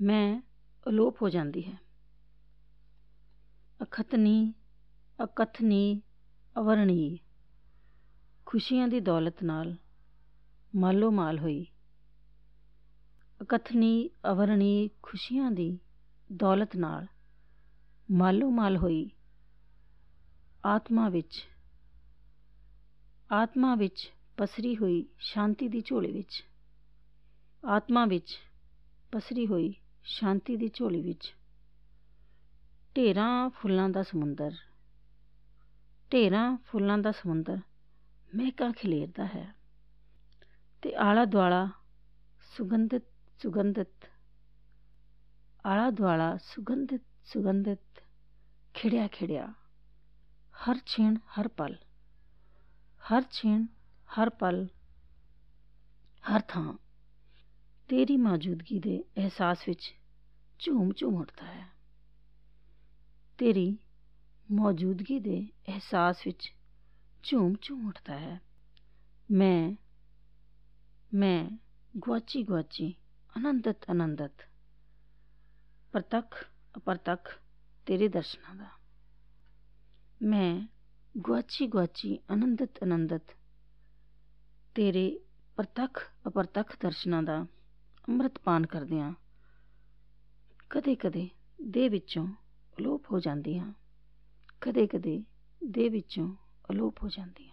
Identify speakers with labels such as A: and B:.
A: ਮੈਂ ਅਲੋਪ ਹੋ ਜਾਂਦੀ ਹੈ। ਅਖਤਨੀ ਅਕਥਨੀ ਅਵਰਣੀ ਖੁਸ਼ੀਆਂ ਦੀ ਦੌਲਤ ਨਾਲ ਮਾਲੋ ਮਾਲ ਹੋਈ। ਅਕਥਨੀ ਅਵਰਣੀ ਖੁਸ਼ੀਆਂ ਦੀ ਦੌਲਤ ਨਾਲ ਮਾਲੋ ਮਾਲ ਹੋਈ। ਆਤਮਾ ਵਿੱਚ ਆਤਮਾ ਵਿੱਚ ਪਸਰੀ ਹੋਈ ਸ਼ਾਂਤੀ ਦੀ ਝੋਲੀ ਵਿੱਚ। ਆਤਮਾ ਵਿੱਚ ਪਸਰੀ ਹੋਈ ਸ਼ਾਂਤੀ ਦੀ ਝੋਲੀ ਵਿੱਚ। ਢੇਰਾਂ ਫੁੱਲਾਂ ਦਾ ਸਮੁੰਦਰ। ਢੇਰਾਂ ਫੁੱਲਾਂ ਦਾ ਸਮੁੰਦਰ ਮਹਿਕਾਂ ਖਿਲੇਰਦਾ ਹੈ ਤੇ ਆਲਾ ਦੁਆਲਾ ਸੁਗੰਧਿਤ ਸੁਗੰਧਿਤ ਆਲਾ ਦੁਆਲਾ ਸੁਗੰਧਿਤ ਸੁਗੰਧਿਤ ਖਿੜਿਆ ਖਿੜਿਆ। ਹਰ ਛਿਣ, ਹਰ ਪਲ। ਹਰ ਛਿਣ, ਹਰ ਪਲ, ਹਰ ਥਾਂ। ਤੇਰੀ ਮੌਜੂਦਗੀ ਦੇ ਅਹਿਸਾਸ ਵਿੱਚ ਝੂਮ ਝੂਮ ਉੱਠਦਾ ਹੈ। ਤੇਰੀ ਮੌਜੂਦਗੀ ਦੇ ਅਹਿਸਾਸ ਵਿੱਚ ਝੂਮ ਝੂਮ ਉੱਠਦਾ ਹੈ। ਮੈਂ ਮੈਂ ਗੁਆਚੀ ਗੁਆਚੀ ਅਨੰਦਤ ਅਨੰਦਤ ਪ੍ਰਤੱਖ ਅਪਰਤੱਖ ਤੇਰੇ ਦਰਸ਼ਨਾਂ ਦਾ। ਮੈਂ ਗੁਆਚੀ ਗੁਆਚੀ ਅਨੰਦਤ ਅਨੰਦਤ ਤੇਰੇ ਪ੍ਰਤੱਖ ਅਪਰਤੱਖ ਦਰਸ਼ਨਾਂ ਦਾ ਅੰਮ੍ਰਿਤ ਪਾਨ ਕਰਦਿਆਂ ਕਦੇ ਕਦੇ ਦੇਹ ਵਿੱਚੋਂ ਅਲੋਪ ਹੋ ਜਾਂਦੀ ਹਾਂ। ਕਦੇ ਕਦੇ ਦੇਹ ਵਿੱਚੋਂ ਅਲੋਪ ਹੋ ਜਾਂਦੀ